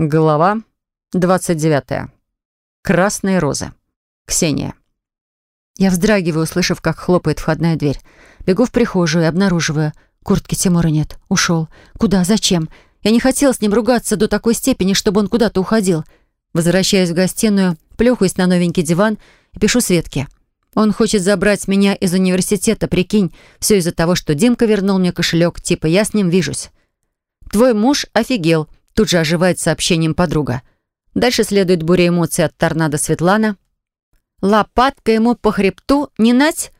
Глава 29. Красные розы. Ксения. Я вздрагиваю, услышав, как хлопает входная дверь. Бегу в прихожую и обнаруживаю. Куртки Тимура нет. Ушел. Куда? Зачем? Я не хотела с ним ругаться до такой степени, чтобы он куда-то уходил. Возвращаюсь в гостиную, плюхаюсь на новенький диван и пишу Светке. Он хочет забрать меня из университета, прикинь. Все из-за того, что Димка вернул мне кошелек, типа я с ним вижусь. Твой муж офигел. Тут же оживает сообщением подруга. Дальше следует буря эмоций от торнадо Светлана. Лопатка ему по хребту не нать,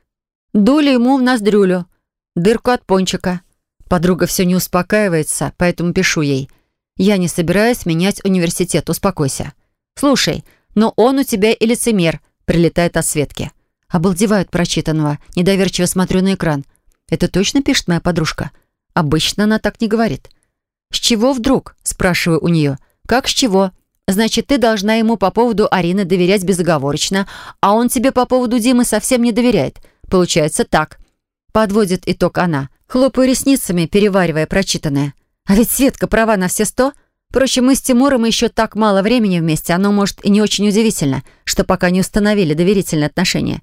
дули ему в ноздрюлю, дырку от пончика. Подруга все не успокаивается, поэтому пишу ей. Я не собираюсь менять университет, успокойся. Слушай, но он у тебя и лицемер, прилетает от Светки. Обалдевают прочитанного, недоверчиво смотрю на экран. Это точно пишет моя подружка? Обычно она так не говорит. «С чего вдруг?» – спрашиваю у нее. «Как с чего?» «Значит, ты должна ему по поводу Арины доверять безоговорочно, а он тебе по поводу Димы совсем не доверяет. Получается так». Подводит итог она. Хлопаю ресницами, переваривая прочитанное. А ведь Светка права на все сто. Впрочем, мы с Тимуром еще так мало времени вместе, оно, может, и не очень удивительно, что пока не установили доверительные отношения.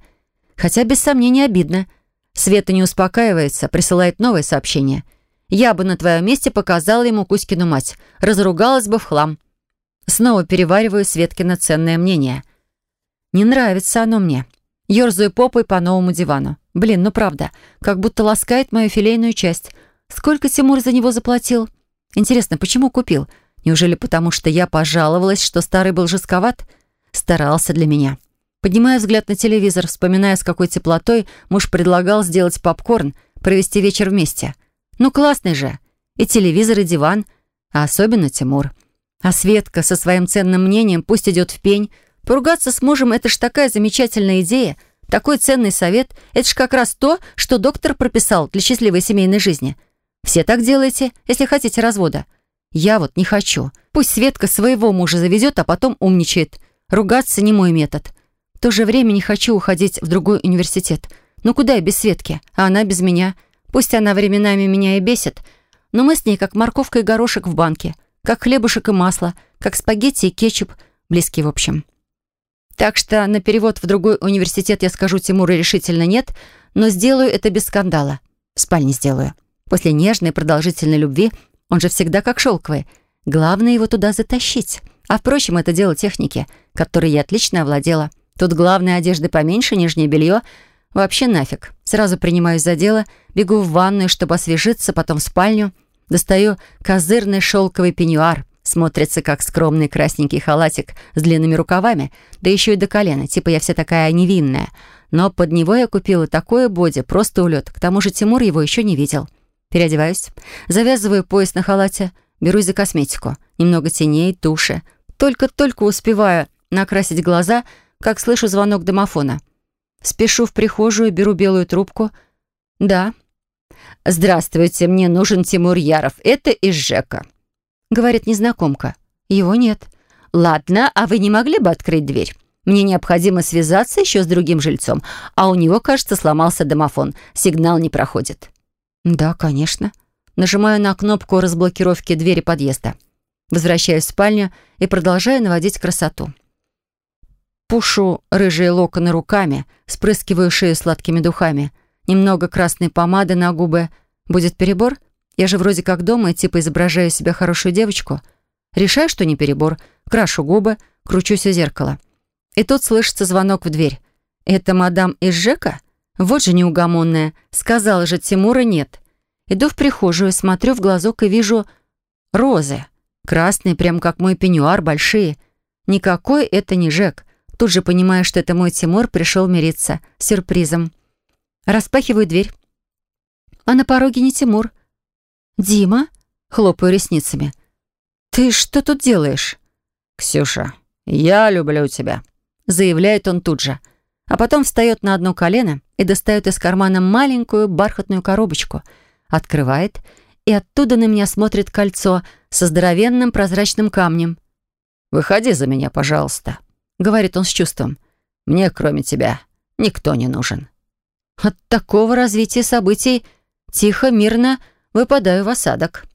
Хотя, без сомнения, обидно. Света не успокаивается, присылает новое сообщение – я бы на твоем месте показала ему Кузькину мать. Разругалась бы в хлам. Снова перевариваю Светкино ценное мнение. Не нравится оно мне. Ёрзаю попой по новому дивану. Блин, ну правда, как будто ласкает мою филейную часть. Сколько Тимур за него заплатил? Интересно, почему купил? Неужели потому, что я пожаловалась, что старый был жестковат? Старался для меня. Поднимаю взгляд на телевизор, вспоминая, с какой теплотой муж предлагал сделать попкорн, провести вечер вместе. Ну, классный же. И телевизор, и диван. А особенно Тимур. А Светка со своим ценным мнением пусть идет в пень. Поругаться с мужем — это ж такая замечательная идея. Такой ценный совет — это ж как раз то, что доктор прописал для счастливой семейной жизни. Все так делаете, если хотите развода. Я вот не хочу. Пусть Светка своего мужа заведет, а потом умничает. Ругаться не мой метод. В то же время не хочу уходить в другой университет. Ну куда я без Светки, а она без меня? Пусть она временами меня и бесит, но мы с ней как морковка и горошек в банке, как хлебушек и масло, как спагетти и кетчуп, близкие в общем. Так что на перевод в другой университет я скажу Тимуру решительно нет, но сделаю это без скандала. В спальне сделаю. После нежной продолжительной любви он же всегда как шелковый. Главное его туда затащить. А впрочем, это дело техники, которой я отлично овладела. Тут главное одежды поменьше, нижнее белье — Вообще нафиг. Сразу принимаюсь за дело, бегу в ванную, чтобы освежиться, потом в спальню. Достаю козырный шелковый пеньюар. Смотрится как скромный красненький халатик с длинными рукавами, да еще и до колена, типа я вся такая невинная. Но под него я купила такое боди, просто улет. К тому же Тимур его еще не видел. Переодеваюсь, завязываю пояс на халате, берусь за косметику. Немного теней, туши. Только-только успеваю накрасить глаза, как слышу звонок домофона — Спешу в прихожую, беру белую трубку. «Да». «Здравствуйте, мне нужен Тимур Яров. Это из ЖЭКа», — говорит незнакомка. «Его нет». «Ладно, а вы не могли бы открыть дверь? Мне необходимо связаться еще с другим жильцом, а у него, кажется, сломался домофон. Сигнал не проходит». «Да, конечно». Нажимаю на кнопку разблокировки двери подъезда. Возвращаюсь в спальню и продолжаю наводить красоту. Пушу рыжие локоны руками, спрыскиваю шею сладкими духами. Немного красной помады на губы. Будет перебор? Я же вроде как дома и типа изображаю себя хорошую девочку. Решаю, что не перебор. Крашу губы, кручусь у зеркала. И тут слышится звонок в дверь. «Это мадам из Жека? Вот же неугомонная. Сказала же, Тимура нет». Иду в прихожую, смотрю в глазок и вижу розы. Красные, прям как мой пеньюар, большие. Никакой это не Жек. Тут же понимая, что это мой Тимур, пришел мириться. С сюрпризом. Распахиваю дверь. А на пороге не Тимур. «Дима?» — хлопаю ресницами. «Ты что тут делаешь?» «Ксюша, я люблю тебя», — заявляет он тут же. А потом встает на одно колено и достает из кармана маленькую бархатную коробочку. Открывает, и оттуда на меня смотрит кольцо со здоровенным прозрачным камнем. «Выходи за меня, пожалуйста», — говорит он с чувством. «Мне, кроме тебя, никто не нужен». От такого развития событий тихо, мирно выпадаю в осадок.